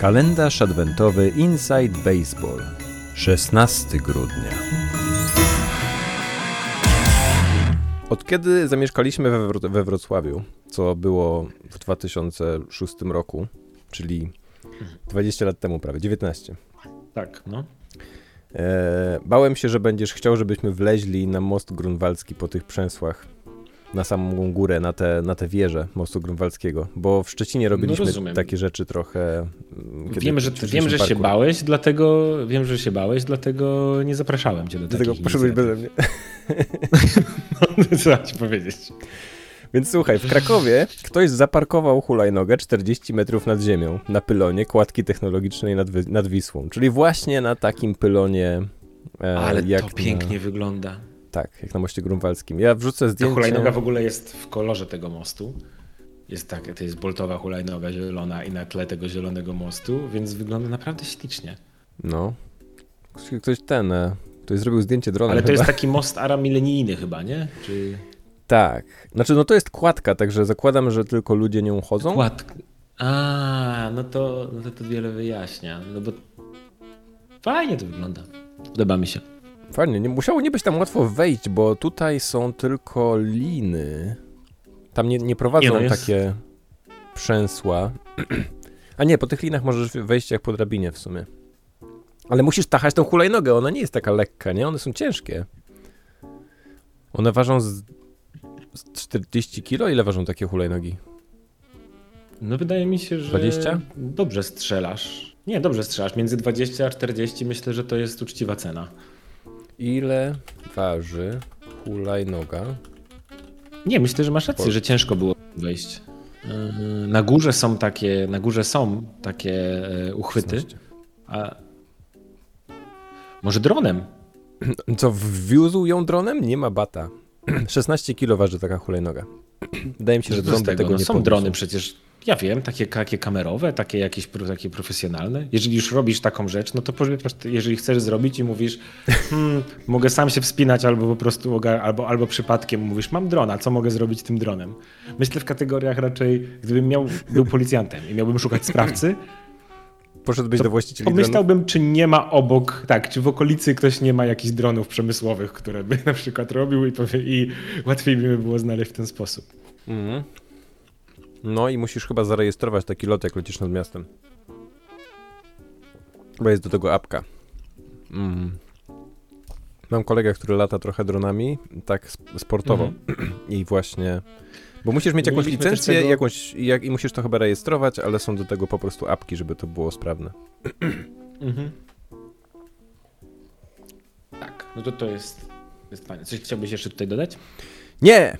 Kalendarz adwentowy Inside Baseball. 16 grudnia. Od kiedy zamieszkaliśmy we, Wro- we Wrocławiu, co było w 2006 roku, czyli 20 lat temu prawie, 19, Tak, no. e, bałem się, że będziesz chciał, żebyśmy wleźli na most grunwaldzki po tych przęsłach na samą górę, na te, na te wieże mostu grunwaldzkiego, bo w Szczecinie robiliśmy rozumiem. takie rzeczy trochę... Wiem, że, wiem, że się bałeś, dlatego wiem, że się bałeś, dlatego nie zapraszałem cię do Dlatego takich poszedłeś beze mnie. Co mam ci powiedzieć? Więc słuchaj, w Krakowie ktoś zaparkował hulajnogę 40 metrów nad ziemią na pylonie kładki technologicznej nad, nad Wisłą, czyli właśnie na takim pylonie e, Ale jak to pięknie wygląda. Tak, jak na moście grunwaldzkim. Ja wrzucę Ta zdjęcie... hulajnoga w ogóle jest w kolorze tego mostu. Jest tak, to jest boltowa hulajnoga zielona i na tle tego zielonego mostu, więc wygląda naprawdę ślicznie. No. Ktoś- Ktoś ten... E, ktoś zrobił zdjęcie dronem Ale to chyba. jest taki most aramilenijny chyba, nie? Czy Tak. Znaczy, no to jest kładka, także zakładam, że tylko ludzie nią chodzą. kładka? A, no to, no to to wiele wyjaśnia. No bo fajnie to wygląda. Podoba mi się. Fajnie, nie, musiało nie być tam łatwo wejść, bo tutaj są tylko liny. Tam nie, nie prowadzą Nie, no jest- takie przęsła. A nie, po tych linach możesz wejść jak po drabinie w sumie. Ale musisz tachać tą hulajnogę, ona nie jest taka lekka, nie? One są ciężkie. One ważą z, z 40 kilo? Ile ważą takie hulajnogi? No wydaje mi się, że 20? dobrze strzelasz. Nie, dobrze strzelasz. Między 20 a 40 myślę, że to jest uczciwa cena. Ile waży hulajnoga? Nie, myślę, że masz rację, że ciężko było wejść. Yy, Na górze są takie, na górze są takie e, uchwyty, 16. a może dronem? Co, wwiózł ją dronem? Nie ma bata. 16 kilo waży taka hulajnoga. Wydaje mi się, że dron tego? tego No, nie są podniósł. drony przecież. Ja wiem, takie, takie kamerowe, takie jakieś takie profesjonalne. Jeżeli już robisz taką rzecz, no to powiedz, jeżeli chcesz zrobić i mówisz, hmm, mogę sam się wspinać, albo po prostu, albo, albo przypadkiem mówisz, mam drona, co mogę zrobić tym dronem? Myślę w kategoriach raczej, gdybym miał, był policjantem i miałbym szukać sprawcy, Poszedłbyś do właścicieli pomyślałbym, czy nie ma obok, tak, czy w okolicy ktoś nie ma jakichś dronów przemysłowych, które by na przykład robił i, powie, i łatwiej by mi było znaleźć w ten sposób. Mhm. No i musisz chyba zarejestrować taki lot, jak lecisz nad miastem. Bo jest do tego apka. Mm. Mam kolegę, który lata trochę dronami, tak sp- sportowo. I właśnie... Bo musisz mieć jakąś Mieliśmy licencję tego- jakąś, i jak, i musisz to chyba rejestrować, ale są do tego po prostu apki, żeby to było sprawne. Mhm. Tak, no to to jest, jest fajne. Coś chciałbyś jeszcze tutaj dodać? Nie!